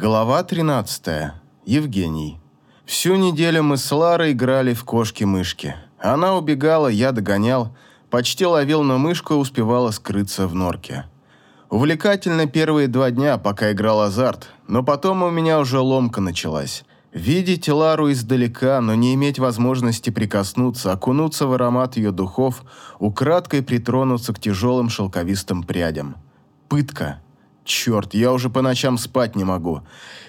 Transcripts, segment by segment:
Глава 13. Евгений. Всю неделю мы с Ларой играли в кошки-мышки. Она убегала, я догонял, почти ловил на мышку и успевала скрыться в норке. Увлекательно первые два дня, пока играл азарт, но потом у меня уже ломка началась. Видеть Лару издалека, но не иметь возможности прикоснуться, окунуться в аромат ее духов, украдкой притронуться к тяжелым шелковистым прядям. Пытка. Черт, я уже по ночам спать не могу.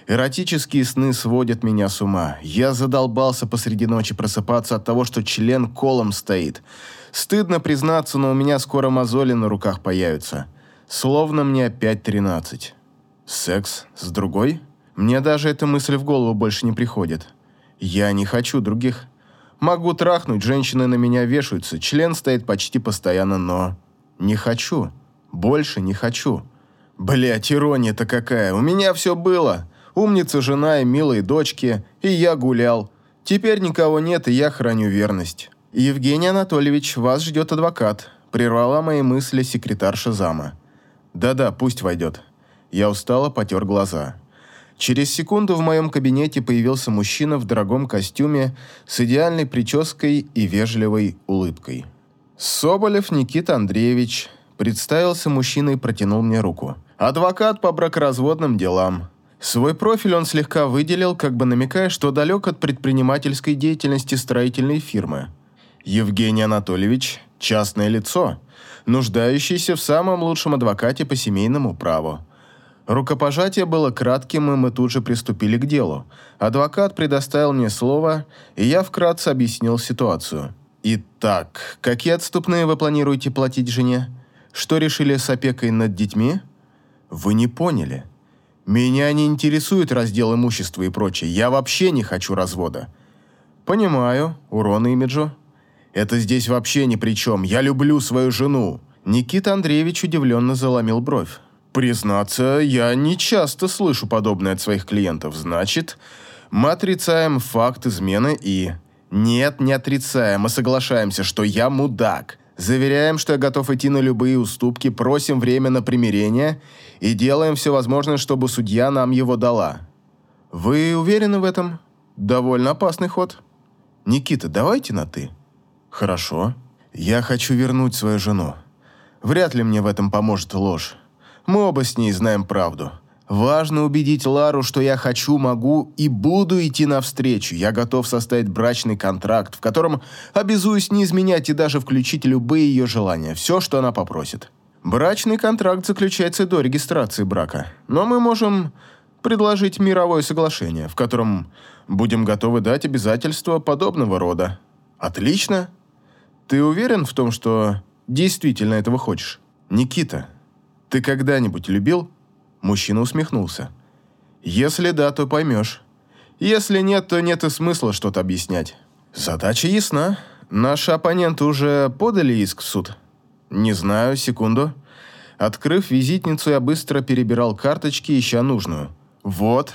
Эротические сны сводят меня с ума. Я задолбался посреди ночи просыпаться от того, что член колом стоит. Стыдно признаться, но у меня скоро мозоли на руках появятся. Словно мне опять тринадцать. Секс с другой? Мне даже эта мысль в голову больше не приходит. Я не хочу других. Могу трахнуть, женщины на меня вешаются, член стоит почти постоянно, но... Не хочу. Больше не хочу. Блять, ирония-то какая. У меня все было. Умница жена и милые дочки, и я гулял. Теперь никого нет, и я храню верность. Евгений Анатольевич, вас ждет адвокат. Прервала мои мысли секретарша зама. Да-да, пусть войдет. Я устало потер глаза. Через секунду в моем кабинете появился мужчина в дорогом костюме с идеальной прической и вежливой улыбкой. Соболев Никита Андреевич представился мужчина и протянул мне руку. Адвокат по бракоразводным делам. Свой профиль он слегка выделил, как бы намекая, что далек от предпринимательской деятельности строительной фирмы. Евгений Анатольевич – частное лицо, нуждающийся в самом лучшем адвокате по семейному праву. Рукопожатие было кратким, и мы тут же приступили к делу. Адвокат предоставил мне слово, и я вкратце объяснил ситуацию. «Итак, какие отступные вы планируете платить жене? Что решили с опекой над детьми?» Вы не поняли. Меня не интересует раздел имущества и прочее. Я вообще не хочу развода. Понимаю, урон имиджу. Это здесь вообще ни при чем. Я люблю свою жену. Никита Андреевич удивленно заломил бровь. Признаться, я не часто слышу подобное от своих клиентов. Значит, мы отрицаем факт измены и... Нет, не отрицаем, мы соглашаемся, что я мудак. Заверяем, что я готов идти на любые уступки, просим время на примирение и делаем все возможное, чтобы судья нам его дала. Вы уверены в этом? Довольно опасный ход. Никита, давайте на «ты». Хорошо. Я хочу вернуть свою жену. Вряд ли мне в этом поможет ложь. Мы оба с ней знаем правду. Важно убедить Лару, что я хочу, могу и буду идти навстречу. Я готов составить брачный контракт, в котором обязуюсь не изменять и даже включить любые ее желания, все, что она попросит. Брачный контракт заключается до регистрации брака, но мы можем предложить мировое соглашение, в котором будем готовы дать обязательства подобного рода. Отлично. Ты уверен в том, что действительно этого хочешь? Никита, ты когда-нибудь любил? Мужчина усмехнулся. «Если да, то поймешь. Если нет, то нет и смысла что-то объяснять. Задача ясна. Наши оппоненты уже подали иск в суд?» «Не знаю, секунду». Открыв визитницу, я быстро перебирал карточки, ища нужную. «Вот,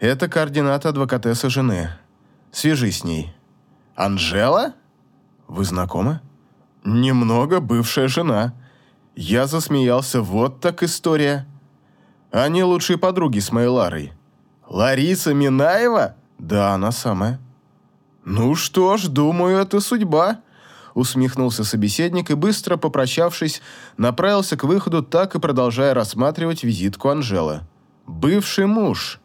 это координаты адвокатессы жены. Свяжись с ней». «Анжела?» «Вы знакомы?» «Немного бывшая жена». Я засмеялся. «Вот так история». Они лучшие подруги с моей Ларой. Лариса Минаева? Да, она самая. Ну что ж, думаю, это судьба. Усмехнулся собеседник и, быстро попрощавшись, направился к выходу, так и продолжая рассматривать визитку Анжелы. Бывший муж.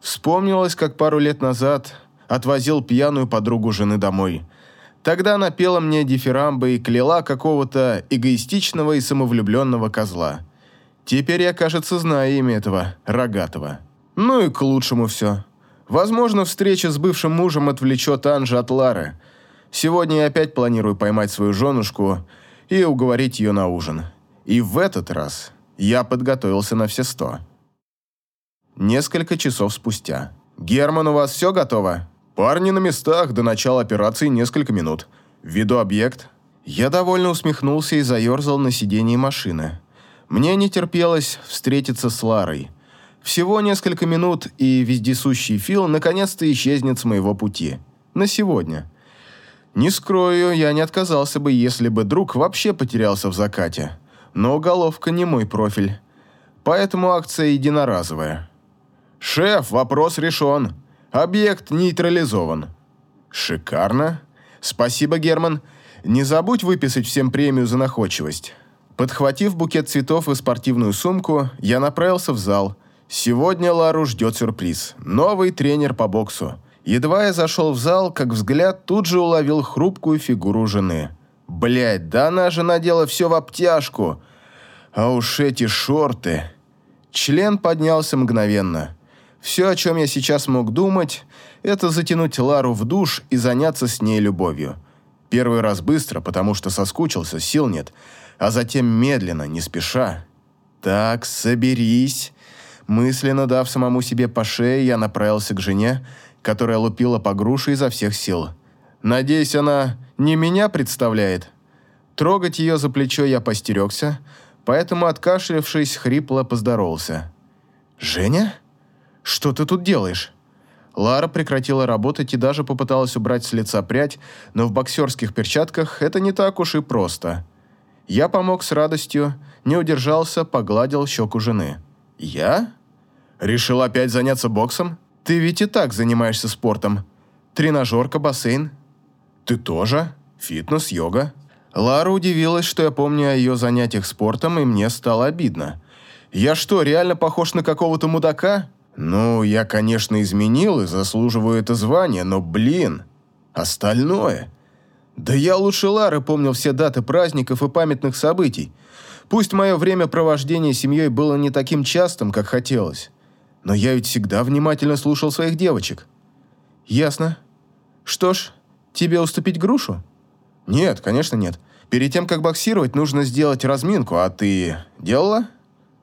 Вспомнилось, как пару лет назад отвозил пьяную подругу жены домой. Тогда она пела мне дифирамбы и кляла какого-то эгоистичного и самовлюбленного козла. Теперь я, кажется, знаю имя этого рогатого. Ну и к лучшему все. Возможно, встреча с бывшим мужем отвлечет Анжи от Лары. Сегодня я опять планирую поймать свою женушку и уговорить ее на ужин. И в этот раз я подготовился на все сто. Несколько часов спустя. «Герман, у вас все готово?» «Парни на местах, до начала операции несколько минут. Введу объект». Я довольно усмехнулся и заерзал на сиденье машины. Мне не терпелось встретиться с Ларой. Всего несколько минут, и вездесущий Фил наконец-то исчезнет с моего пути. На сегодня. Не скрою, я не отказался бы, если бы друг вообще потерялся в закате. Но уголовка не мой профиль. Поэтому акция единоразовая. «Шеф, вопрос решен. Объект нейтрализован». «Шикарно. Спасибо, Герман. Не забудь выписать всем премию за находчивость». Подхватив букет цветов и спортивную сумку, я направился в зал. Сегодня Лару ждет сюрприз. Новый тренер по боксу. Едва я зашел в зал, как взгляд тут же уловил хрупкую фигуру жены. Блять, да она же надела все в обтяжку. А уж эти шорты. Член поднялся мгновенно. Все, о чем я сейчас мог думать, это затянуть Лару в душ и заняться с ней любовью. Первый раз быстро, потому что соскучился, сил нет, а затем медленно, не спеша. «Так, соберись». Мысленно дав самому себе по шее, я направился к жене, которая лупила по груше изо всех сил. Надеюсь, она не меня представляет. Трогать ее за плечо я постерегся, поэтому, откашлявшись, хрипло поздоровался. «Женя? Что ты тут делаешь?» Лара прекратила работать и даже попыталась убрать с лица прядь, но в боксерских перчатках это не так уж и просто. Я помог с радостью, не удержался, погладил щеку жены. «Я? Решил опять заняться боксом? Ты ведь и так занимаешься спортом. Тренажерка, бассейн. Ты тоже? Фитнес, йога?» Лара удивилась, что я помню о ее занятиях спортом, и мне стало обидно. «Я что, реально похож на какого-то мудака?» «Ну, я, конечно, изменил и заслуживаю это звание, но, блин, остальное...» «Да я лучше Лары помнил все даты праздников и памятных событий. Пусть мое время провождения семьей было не таким частым, как хотелось, но я ведь всегда внимательно слушал своих девочек». «Ясно. Что ж, тебе уступить грушу?» «Нет, конечно нет. Перед тем, как боксировать, нужно сделать разминку, а ты делала?»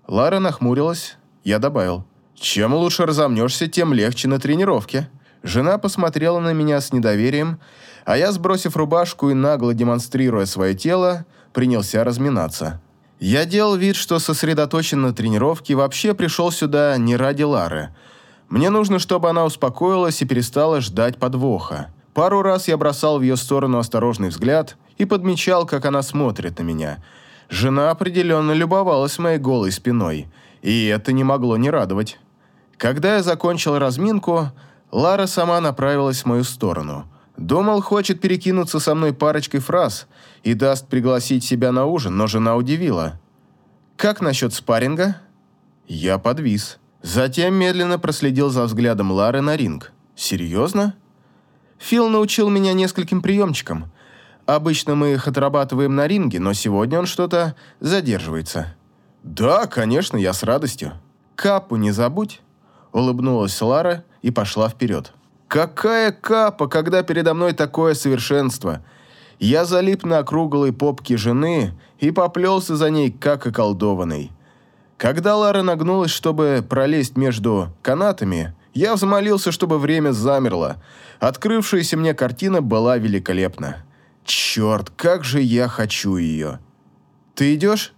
Лара нахмурилась, я добавил. «Чем лучше разомнешься, тем легче на тренировке». Жена посмотрела на меня с недоверием, а я, сбросив рубашку и нагло демонстрируя свое тело, принялся разминаться. Я делал вид, что сосредоточен на тренировке и вообще пришел сюда не ради Лары. Мне нужно, чтобы она успокоилась и перестала ждать подвоха. Пару раз я бросал в ее сторону осторожный взгляд и подмечал, как она смотрит на меня. Жена определенно любовалась моей голой спиной, и это не могло не радовать. Когда я закончил разминку, Лара сама направилась в мою сторону. Думал, хочет перекинуться со мной парочкой фраз и даст пригласить себя на ужин, но жена удивила. «Как насчет спарринга?» Я подвис. Затем медленно проследил за взглядом Лары на ринг. «Серьезно?» Фил научил меня нескольким приемчикам. Обычно мы их отрабатываем на ринге, но сегодня он что-то задерживается. «Да, конечно, я с радостью». «Капу не забудь», — улыбнулась Лара и пошла вперед. «Какая капа, когда передо мной такое совершенство?» Я залип на округлой попке жены и поплелся за ней, как околдованный. Когда Лара нагнулась, чтобы пролезть между канатами, я взмолился, чтобы время замерло. Открывшаяся мне картина была великолепна. Черт, как же я хочу ее. Ты идешь?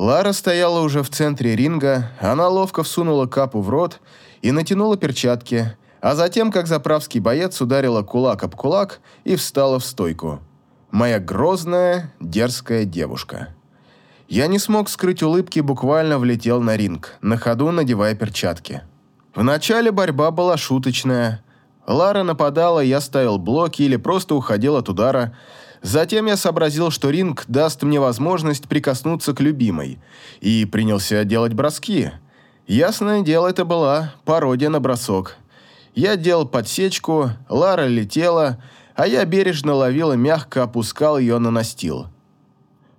Лара стояла уже в центре ринга, она ловко всунула капу в рот и натянула перчатки, а затем, как заправский боец, ударила кулак об кулак и встала в стойку. Моя грозная, дерзкая девушка. Я не смог скрыть улыбки и буквально влетел на ринг, на ходу надевая перчатки. Вначале борьба была шуточная. Лара нападала, я ставил блоки или просто уходил от удара, Затем я сообразил, что ринг даст мне возможность прикоснуться к любимой, и принялся делать броски. Ясное дело, это была пародия на бросок. Я делал подсечку, Лара летела, а я бережно ловил и мягко опускал ее на настил.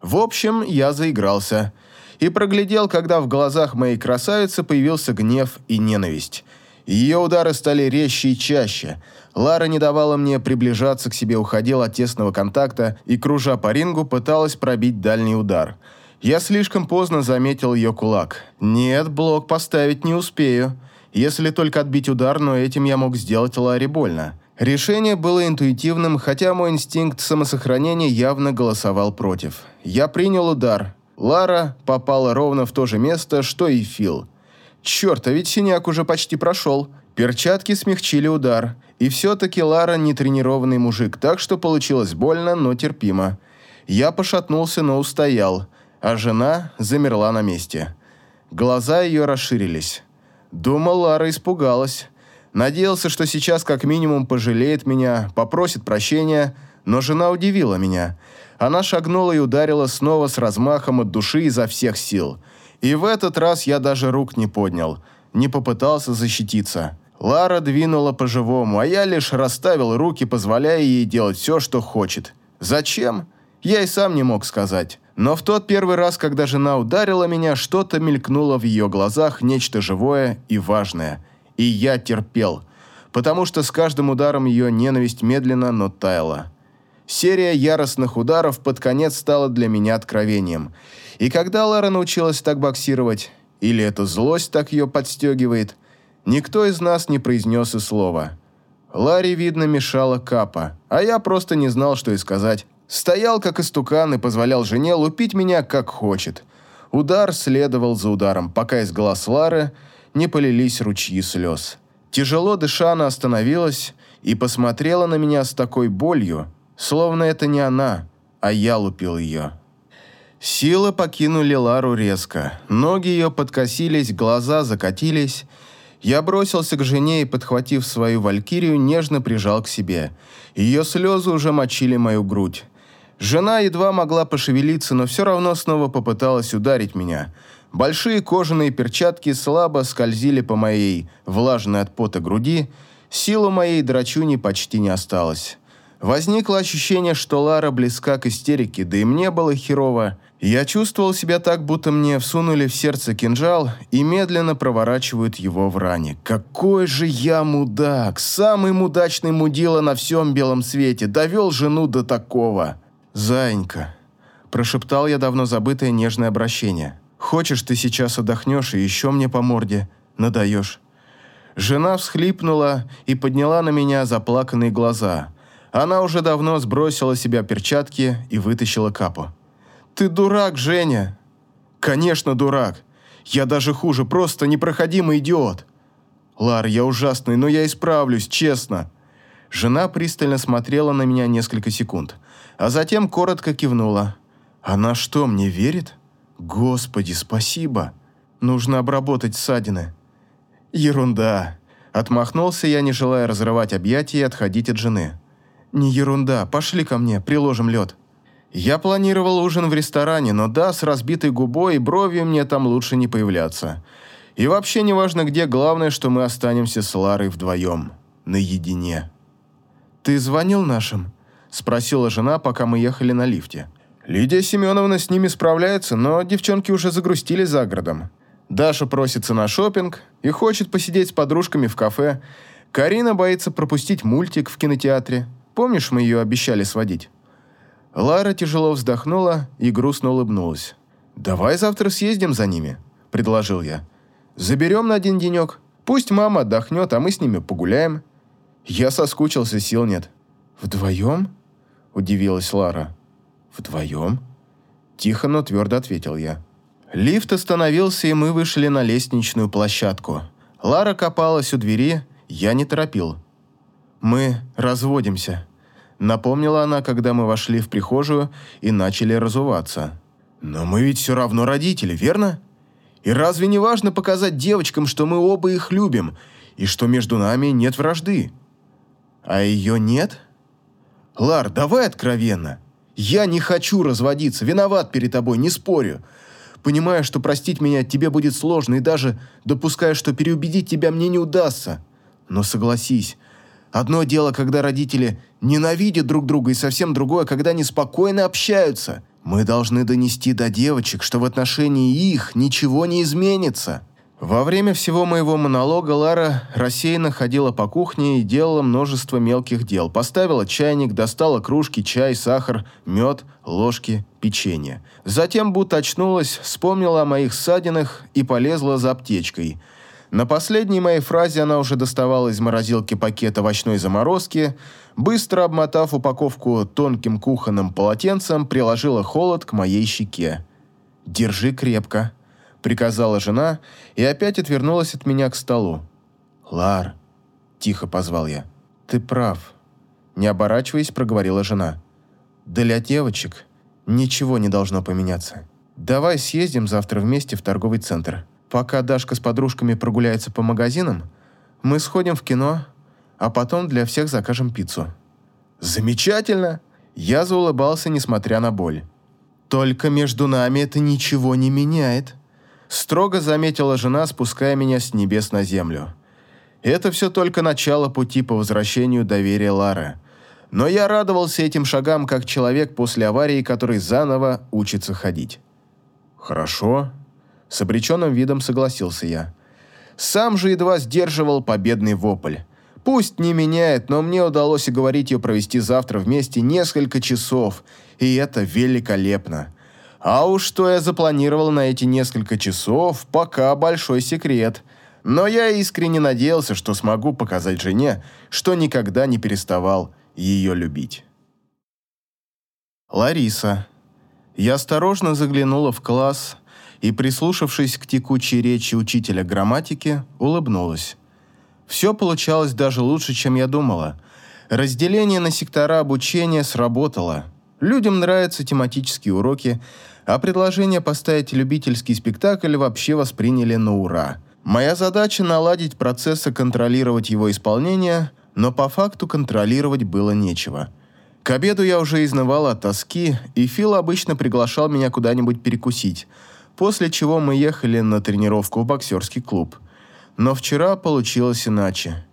В общем, я заигрался и проглядел, когда в глазах моей красавицы появился гнев и ненависть. Ее удары стали резче и чаще – Лара не давала мне приближаться к себе, уходила от тесного контакта и, кружа по рингу, пыталась пробить дальний удар. Я слишком поздно заметил ее кулак. «Нет, блок поставить не успею. Если только отбить удар, но этим я мог сделать Ларе больно». Решение было интуитивным, хотя мой инстинкт самосохранения явно голосовал против. Я принял удар. Лара попала ровно в то же место, что и Фил. Черт, а ведь синяк уже почти прошел. Перчатки смягчили удар, и все-таки Лара не тренированный мужик, так что получилось больно, но терпимо. Я пошатнулся, но устоял, а жена замерла на месте. Глаза ее расширились. Думал, Лара испугалась. Надеялся, что сейчас как минимум пожалеет меня, попросит прощения, но жена удивила меня. Она шагнула и ударила снова с размахом от души изо всех сил. И в этот раз я даже рук не поднял, не попытался защититься. Лара двинула по-живому, а я лишь расставил руки, позволяя ей делать все, что хочет. Зачем? Я и сам не мог сказать. Но в тот первый раз, когда жена ударила меня, что-то мелькнуло в ее глазах, нечто живое и важное. И я терпел, потому что с каждым ударом ее ненависть медленно, но таяла. Серия яростных ударов под конец стала для меня откровением. И когда Лара научилась так боксировать, или эта злость так ее подстегивает, Никто из нас не произнес и слова. Ларе, видно, мешала капа, а я просто не знал, что и сказать. Стоял, как истукан, и позволял жене лупить меня, как хочет. Удар следовал за ударом, пока из глаз Лары не полились ручьи слез. Тяжело дыша, она остановилась и посмотрела на меня с такой болью, словно это не она, а я лупил ее. Силы покинули Лару резко. Ноги ее подкосились, глаза закатились, я бросился к жене и, подхватив свою валькирию, нежно прижал к себе. Ее слезы уже мочили мою грудь. Жена едва могла пошевелиться, но все равно снова попыталась ударить меня. Большие кожаные перчатки слабо скользили по моей влажной от пота груди, силу моей драчуни почти не осталось. Возникло ощущение, что Лара близка к истерике, да и мне было херово. Я чувствовал себя так, будто мне всунули в сердце кинжал и медленно проворачивают его в ране. Какой же я мудак! Самый мудачный мудила на всем белом свете. Довел жену до такого. «Заинька», – прошептал я давно забытое нежное обращение. «Хочешь, ты сейчас отдохнешь и еще мне по морде надаешь?» Жена всхлипнула и подняла на меня заплаканные глаза. Она уже давно сбросила себя перчатки и вытащила капу. «Ты дурак, Женя!» «Конечно, дурак. Я даже хуже, просто непроходимый идиот!» «Лар, я ужасный, но я исправлюсь, честно!» Жена пристально смотрела на меня несколько секунд, а затем коротко кивнула. «Она что, мне верит? Господи, спасибо! Нужно обработать ссадины». «Ерунда!» Отмахнулся я, не желая разрывать объятия и отходить от жены. «Не ерунда, пошли ко мне, приложим лед». Я планировал ужин в ресторане, но да, с разбитой губой и бровью мне там лучше не появляться. И вообще не важно где, главное, что мы останемся с Ларой вдвоем, наедине. «Ты звонил нашим?» – спросила жена, пока мы ехали на лифте. «Лидия Семеновна с ними справляется, но девчонки уже загрустили за городом. Даша просится на шопинг и хочет посидеть с подружками в кафе. Карина боится пропустить мультик в кинотеатре. Помнишь, мы ее обещали сводить?» Лара тяжело вздохнула и грустно улыбнулась. «Давай завтра съездим за ними», – предложил я. «Заберем на один денек. Пусть мама отдохнет, а мы с ними погуляем». Я соскучился, сил нет. «Вдвоем?» – удивилась Лара. «Вдвоем?» Тихо, но твердо ответил я. Лифт остановился, и мы вышли на лестничную площадку. Лара копалась у двери, я не торопил. «Мы разводимся», Напомнила она, когда мы вошли в прихожую и начали разуваться. «Но мы ведь все равно родители, верно? И разве не важно показать девочкам, что мы оба их любим, и что между нами нет вражды? А ее нет? Лар, давай откровенно. Я не хочу разводиться, виноват перед тобой, не спорю. Понимаю, что простить меня тебе будет сложно, и даже допускаю, что переубедить тебя мне не удастся. Но согласись, Одно дело, когда родители ненавидят друг друга, и совсем другое, когда они спокойно общаются. Мы должны донести до девочек, что в отношении их ничего не изменится. Во время всего моего монолога Лара рассеянно ходила по кухне и делала множество мелких дел. Поставила чайник, достала кружки, чай, сахар, мед, ложки, печенье. Затем будто очнулась, вспомнила о моих ссадинах и полезла за аптечкой – на последней моей фразе она уже доставала из морозилки пакет овощной заморозки, быстро обмотав упаковку тонким кухонным полотенцем, приложила холод к моей щеке. «Держи крепко», — приказала жена и опять отвернулась от меня к столу. «Лар», — тихо позвал я, — «ты прав», — не оборачиваясь, проговорила жена. «Для девочек ничего не должно поменяться. Давай съездим завтра вместе в торговый центр». Пока Дашка с подружками прогуляется по магазинам, мы сходим в кино, а потом для всех закажем пиццу». «Замечательно!» Я заулыбался, несмотря на боль. «Только между нами это ничего не меняет», — строго заметила жена, спуская меня с небес на землю. Это все только начало пути по возвращению доверия Лары. Но я радовался этим шагам как человек после аварии, который заново учится ходить. «Хорошо», — с обреченным видом согласился я. Сам же едва сдерживал победный вопль. Пусть не меняет, но мне удалось уговорить ее провести завтра вместе несколько часов, и это великолепно. А уж что я запланировал на эти несколько часов, пока большой секрет. Но я искренне надеялся, что смогу показать жене, что никогда не переставал ее любить. Лариса. Я осторожно заглянула в класс и, прислушавшись к текучей речи учителя грамматики, улыбнулась. Все получалось даже лучше, чем я думала. Разделение на сектора обучения сработало. Людям нравятся тематические уроки, а предложение поставить любительский спектакль вообще восприняли на ура. Моя задача наладить процесс и контролировать его исполнение, но по факту контролировать было нечего. К обеду я уже изнывала от тоски, и Фил обычно приглашал меня куда-нибудь перекусить, после чего мы ехали на тренировку в боксерский клуб – но вчера получилось иначе.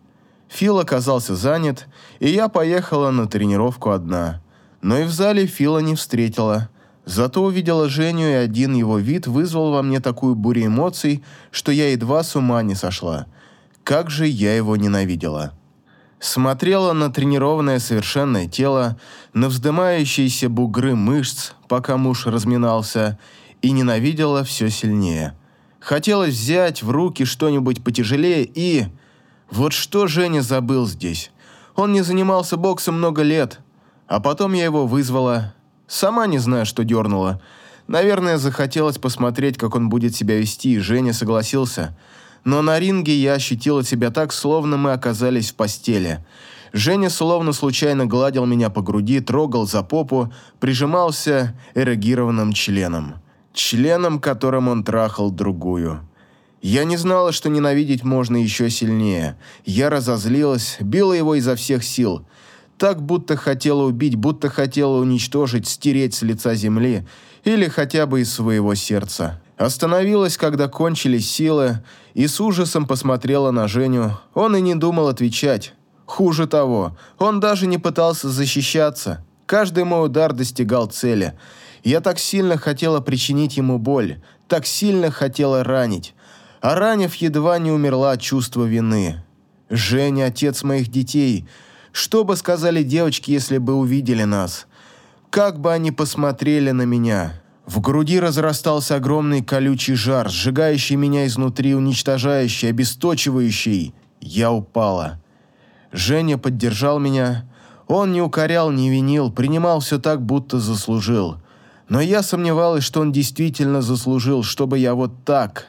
Фил оказался занят, и я поехала на тренировку одна. Но и в зале Фила не встретила. Зато увидела Женю, и один его вид вызвал во мне такую бурю эмоций, что я едва с ума не сошла. Как же я его ненавидела. Смотрела на тренированное совершенное тело, на вздымающиеся бугры мышц, пока муж разминался, и ненавидела все сильнее. Хотелось взять в руки что-нибудь потяжелее и... Вот что Женя забыл здесь. Он не занимался боксом много лет. А потом я его вызвала. Сама не знаю, что дернула. Наверное, захотелось посмотреть, как он будет себя вести, и Женя согласился. Но на ринге я ощутила себя так, словно мы оказались в постели. Женя словно случайно гладил меня по груди, трогал за попу, прижимался эрегированным членом членом, которым он трахал другую. Я не знала, что ненавидеть можно еще сильнее. Я разозлилась, била его изо всех сил. Так, будто хотела убить, будто хотела уничтожить, стереть с лица земли или хотя бы из своего сердца. Остановилась, когда кончились силы, и с ужасом посмотрела на Женю. Он и не думал отвечать. Хуже того, он даже не пытался защищаться. Каждый мой удар достигал цели – я так сильно хотела причинить ему боль, так сильно хотела ранить. А ранив, едва не умерла от чувства вины. Женя, отец моих детей. Что бы сказали девочки, если бы увидели нас? Как бы они посмотрели на меня? В груди разрастался огромный колючий жар, сжигающий меня изнутри, уничтожающий, обесточивающий. Я упала. Женя поддержал меня. Он не укорял, не винил, принимал все так, будто заслужил. Но я сомневалась, что он действительно заслужил, чтобы я вот так...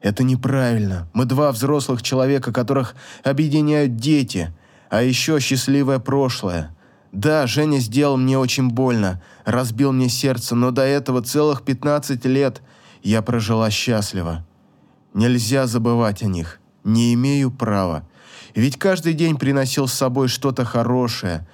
Это неправильно. Мы два взрослых человека, которых объединяют дети, а еще счастливое прошлое. Да, Женя сделал мне очень больно, разбил мне сердце, но до этого целых 15 лет я прожила счастливо. Нельзя забывать о них. Не имею права. Ведь каждый день приносил с собой что-то хорошее.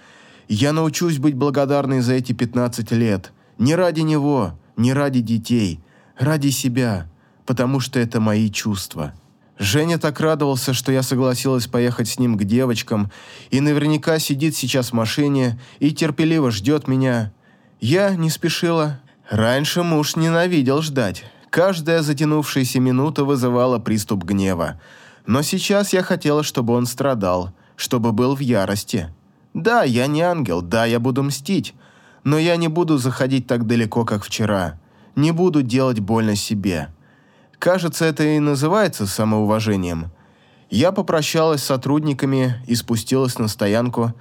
Я научусь быть благодарной за эти 15 лет – не ради него, не ради детей, ради себя, потому что это мои чувства. Женя так радовался, что я согласилась поехать с ним к девочкам, и наверняка сидит сейчас в машине и терпеливо ждет меня. Я не спешила. Раньше муж ненавидел ждать. Каждая затянувшаяся минута вызывала приступ гнева. Но сейчас я хотела, чтобы он страдал, чтобы был в ярости. Да, я не ангел, да, я буду мстить, но я не буду заходить так далеко, как вчера. Не буду делать больно себе. Кажется, это и называется самоуважением. Я попрощалась с сотрудниками и спустилась на стоянку.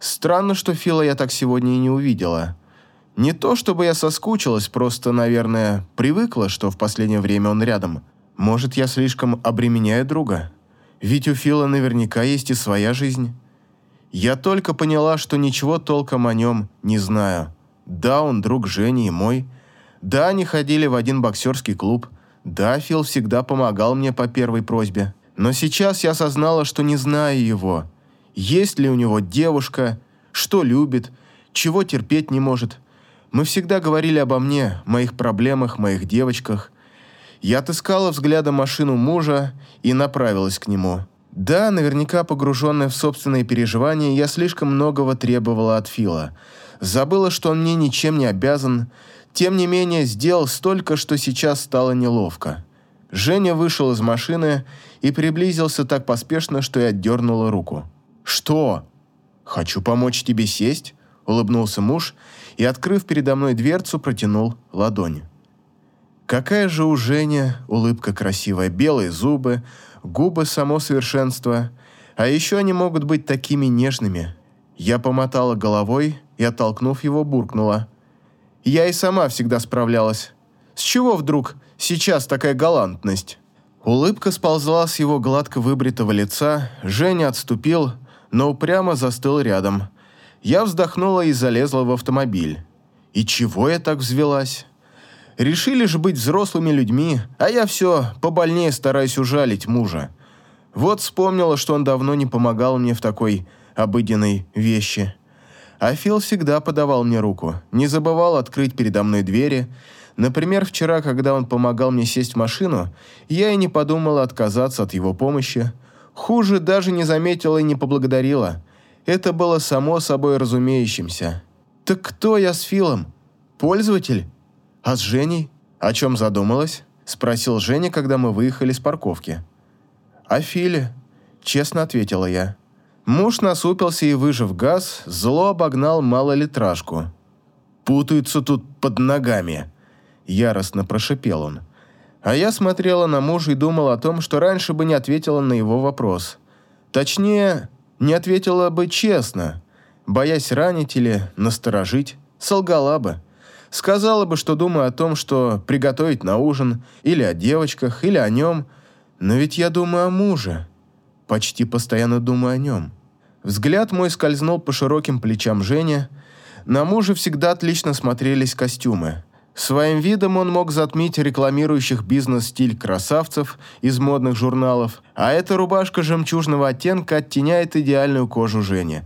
Странно, что Фила я так сегодня и не увидела. Не то, чтобы я соскучилась, просто, наверное, привыкла, что в последнее время он рядом. Может, я слишком обременяю друга? Ведь у Фила наверняка есть и своя жизнь. Я только поняла, что ничего толком о нем не знаю. Да, он друг Жени и мой. Да, они ходили в один боксерский клуб. Да, Фил всегда помогал мне по первой просьбе. Но сейчас я осознала, что не знаю его. Есть ли у него девушка, что любит, чего терпеть не может. Мы всегда говорили обо мне, моих проблемах, моих девочках. Я отыскала взглядом машину мужа и направилась к нему. Да, наверняка погруженная в собственные переживания, я слишком многого требовала от Фила. Забыла, что он мне ничем не обязан. Тем не менее, сделал столько, что сейчас стало неловко. Женя вышел из машины и приблизился так поспешно, что я отдернула руку. «Что?» «Хочу помочь тебе сесть», — улыбнулся муж и, открыв передо мной дверцу, протянул ладонь. Какая же у Жени улыбка красивая, белые зубы, губы само совершенство, а еще они могут быть такими нежными. Я помотала головой и, оттолкнув его, буркнула. Я и сама всегда справлялась. С чего вдруг сейчас такая галантность? Улыбка сползла с его гладко выбритого лица, Женя отступил, но упрямо застыл рядом. Я вздохнула и залезла в автомобиль. И чего я так взвелась? Решили же быть взрослыми людьми, а я все побольнее стараюсь ужалить мужа. Вот вспомнила, что он давно не помогал мне в такой обыденной вещи. А Фил всегда подавал мне руку, не забывал открыть передо мной двери. Например, вчера, когда он помогал мне сесть в машину, я и не подумала отказаться от его помощи. Хуже даже не заметила и не поблагодарила. Это было само собой разумеющимся. Так кто я с Филом? Пользователь? «А с Женей? О чем задумалась?» – спросил Женя, когда мы выехали с парковки. «О Филе», – честно ответила я. Муж насупился и, выжив газ, зло обогнал малолитражку. «Путаются тут под ногами», – яростно прошипел он. А я смотрела на мужа и думала о том, что раньше бы не ответила на его вопрос. Точнее, не ответила бы честно, боясь ранить или насторожить, солгала бы. Сказала бы, что думаю о том, что приготовить на ужин, или о девочках, или о нем. Но ведь я думаю о муже. Почти постоянно думаю о нем. Взгляд мой скользнул по широким плечам Жени. На муже всегда отлично смотрелись костюмы. Своим видом он мог затмить рекламирующих бизнес-стиль красавцев из модных журналов, а эта рубашка жемчужного оттенка оттеняет идеальную кожу Жени.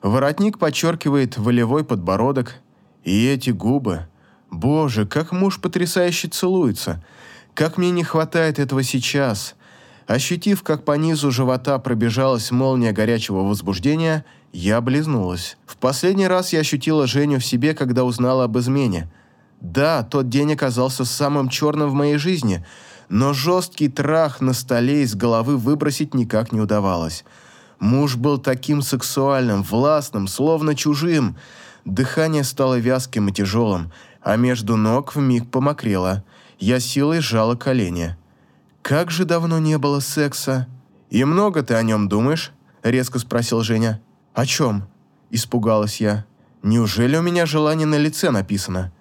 Воротник подчеркивает волевой подбородок. И эти губы... Боже, как муж потрясающе целуется. Как мне не хватает этого сейчас. Ощутив, как по низу живота пробежалась молния горячего возбуждения, я облизнулась. В последний раз я ощутила Женю в себе, когда узнала об измене. Да, тот день оказался самым черным в моей жизни, но жесткий трах на столе из головы выбросить никак не удавалось. Муж был таким сексуальным, властным, словно чужим. Дыхание стало вязким и тяжелым а между ног вмиг помокрело. Я силой сжала колени. «Как же давно не было секса!» «И много ты о нем думаешь?» – резко спросил Женя. «О чем?» – испугалась я. «Неужели у меня желание на лице написано?»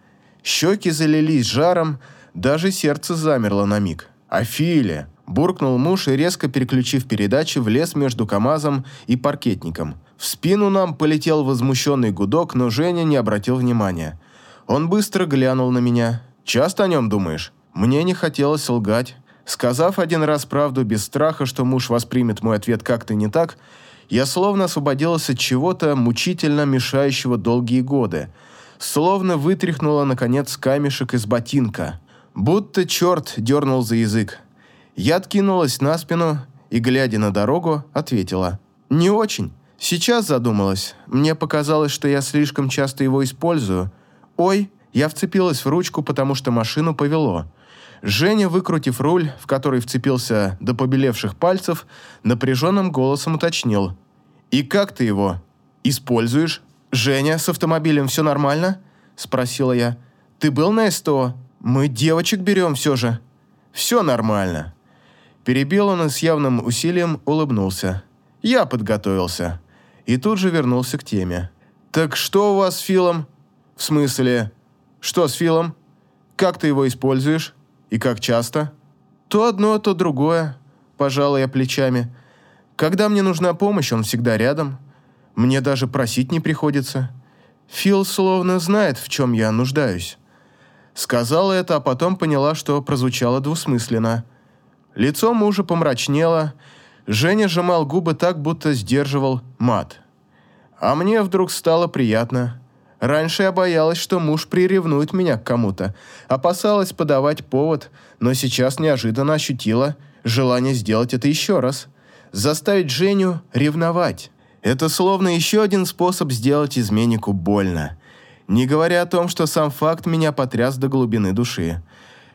Щеки залились жаром, даже сердце замерло на миг. «О Филе!» – буркнул муж и, резко переключив передачи, влез между КамАЗом и паркетником. В спину нам полетел возмущенный гудок, но Женя не обратил внимания – он быстро глянул на меня. «Часто о нем думаешь?» Мне не хотелось лгать. Сказав один раз правду без страха, что муж воспримет мой ответ как-то не так, я словно освободилась от чего-то мучительно мешающего долгие годы. Словно вытряхнула, наконец, камешек из ботинка. Будто черт дернул за язык. Я откинулась на спину и, глядя на дорогу, ответила. «Не очень. Сейчас задумалась. Мне показалось, что я слишком часто его использую, «Ой!» Я вцепилась в ручку, потому что машину повело. Женя, выкрутив руль, в который вцепился до побелевших пальцев, напряженным голосом уточнил. «И как ты его? Используешь?» «Женя, с автомобилем все нормально?» – спросила я. «Ты был на СТО? Мы девочек берем все же». «Все нормально». Перебил он и с явным усилием улыбнулся. «Я подготовился». И тут же вернулся к теме. «Так что у вас с Филом?» «В смысле? Что с Филом? Как ты его используешь? И как часто?» «То одно, то другое», – пожала я плечами. «Когда мне нужна помощь, он всегда рядом. Мне даже просить не приходится. Фил словно знает, в чем я нуждаюсь». Сказала это, а потом поняла, что прозвучало двусмысленно. Лицо мужа помрачнело, Женя сжимал губы так, будто сдерживал мат. А мне вдруг стало приятно. Раньше я боялась, что муж приревнует меня к кому-то, опасалась подавать повод, но сейчас неожиданно ощутила желание сделать это еще раз. Заставить Женю ревновать. Это словно еще один способ сделать изменнику больно. Не говоря о том, что сам факт меня потряс до глубины души.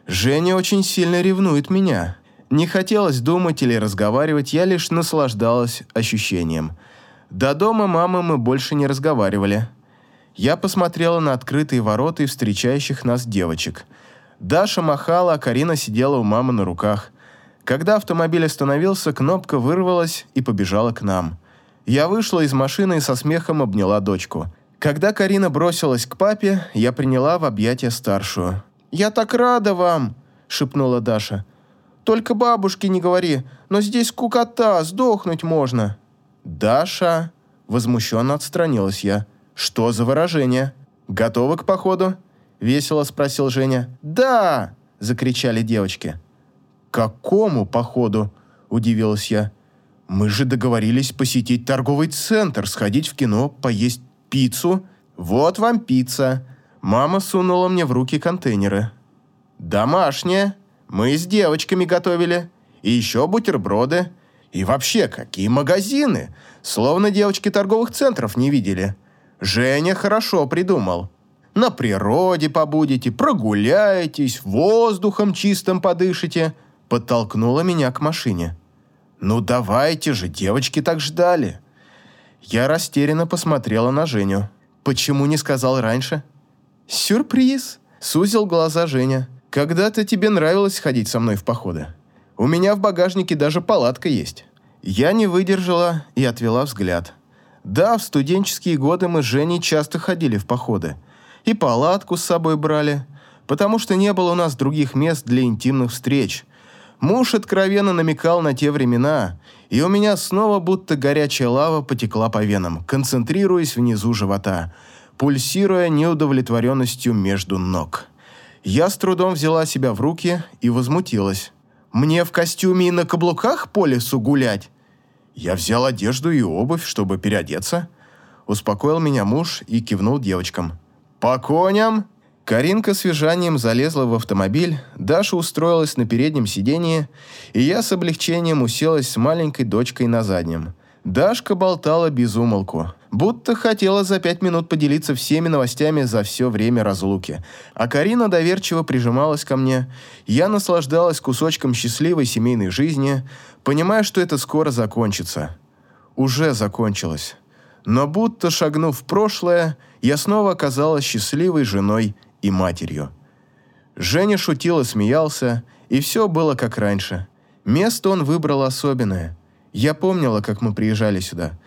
Женя очень сильно ревнует меня. Не хотелось думать или разговаривать, я лишь наслаждалась ощущением. До дома мамы мы больше не разговаривали. Я посмотрела на открытые ворота и встречающих нас девочек. Даша махала, а Карина сидела у мамы на руках. Когда автомобиль остановился, кнопка вырвалась и побежала к нам. Я вышла из машины и со смехом обняла дочку. Когда Карина бросилась к папе, я приняла в объятия старшую. «Я так рада вам!» – шепнула Даша. «Только бабушке не говори, но здесь скукота, сдохнуть можно!» «Даша!» – возмущенно отстранилась я. «Что за выражение? Готовы к походу?» – весело спросил Женя. «Да!» – закричали девочки. «Какому походу?» – удивилась я. «Мы же договорились посетить торговый центр, сходить в кино, поесть пиццу. Вот вам пицца». Мама сунула мне в руки контейнеры. «Домашняя. Мы с девочками готовили. И еще бутерброды. И вообще, какие магазины! Словно девочки торговых центров не видели». Женя хорошо придумал. На природе побудете, прогуляетесь, воздухом чистым подышите. Подтолкнула меня к машине. Ну давайте же, девочки так ждали. Я растерянно посмотрела на Женю. Почему не сказал раньше? Сюрприз! Сузил глаза Женя. Когда-то тебе нравилось ходить со мной в походы. У меня в багажнике даже палатка есть. Я не выдержала и отвела взгляд. Да, в студенческие годы мы с Женей часто ходили в походы. И палатку с собой брали, потому что не было у нас других мест для интимных встреч. Муж откровенно намекал на те времена, и у меня снова будто горячая лава потекла по венам, концентрируясь внизу живота, пульсируя неудовлетворенностью между ног. Я с трудом взяла себя в руки и возмутилась. «Мне в костюме и на каблуках по лесу гулять?» «Я взял одежду и обувь, чтобы переодеться», – успокоил меня муж и кивнул девочкам. «По коням!» Каринка с визжанием залезла в автомобиль, Даша устроилась на переднем сиденье, и я с облегчением уселась с маленькой дочкой на заднем. Дашка болтала без умолку, будто хотела за пять минут поделиться всеми новостями за все время разлуки. А Карина доверчиво прижималась ко мне. Я наслаждалась кусочком счастливой семейной жизни, понимая, что это скоро закончится. Уже закончилось. Но будто шагнув в прошлое, я снова оказалась счастливой женой и матерью. Женя шутил и смеялся, и все было как раньше. Место он выбрал особенное – я помнила, как мы приезжали сюда.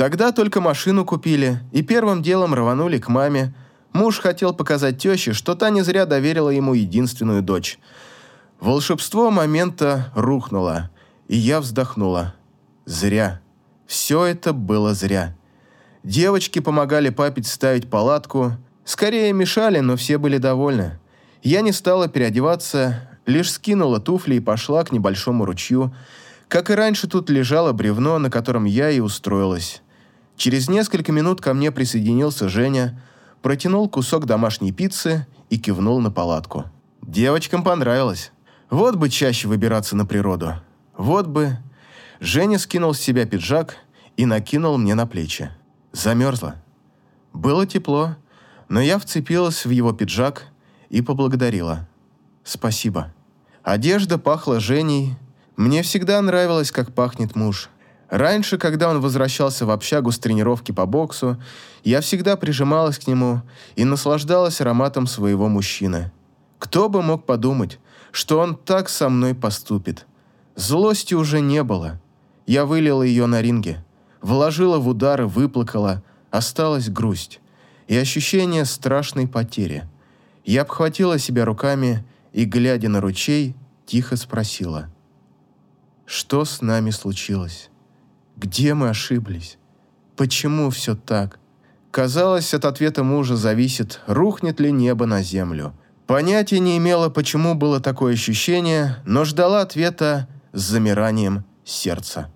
Тогда только машину купили, и первым делом рванули к маме. Муж хотел показать теще, что та не зря доверила ему единственную дочь. Волшебство момента рухнуло, и я вздохнула. Зря. Все это было зря. Девочки помогали папе ставить палатку. Скорее мешали, но все были довольны. Я не стала переодеваться, лишь скинула туфли и пошла к небольшому ручью, как и раньше, тут лежало бревно, на котором я и устроилась. Через несколько минут ко мне присоединился Женя, протянул кусок домашней пиццы и кивнул на палатку. Девочкам понравилось. Вот бы чаще выбираться на природу. Вот бы... Женя скинул с себя пиджак и накинул мне на плечи. Замерзла. Было тепло, но я вцепилась в его пиджак и поблагодарила. Спасибо. Одежда пахла Женей, мне всегда нравилось, как пахнет муж. Раньше, когда он возвращался в общагу с тренировки по боксу, я всегда прижималась к нему и наслаждалась ароматом своего мужчины. Кто бы мог подумать, что он так со мной поступит. Злости уже не было. Я вылила ее на ринге, вложила в удары, выплакала, осталась грусть и ощущение страшной потери. Я обхватила себя руками и, глядя на ручей, тихо спросила – что с нами случилось? Где мы ошиблись? Почему все так? Казалось, от ответа мужа зависит, рухнет ли небо на землю. Понятия не имела, почему было такое ощущение, но ждала ответа с замиранием сердца.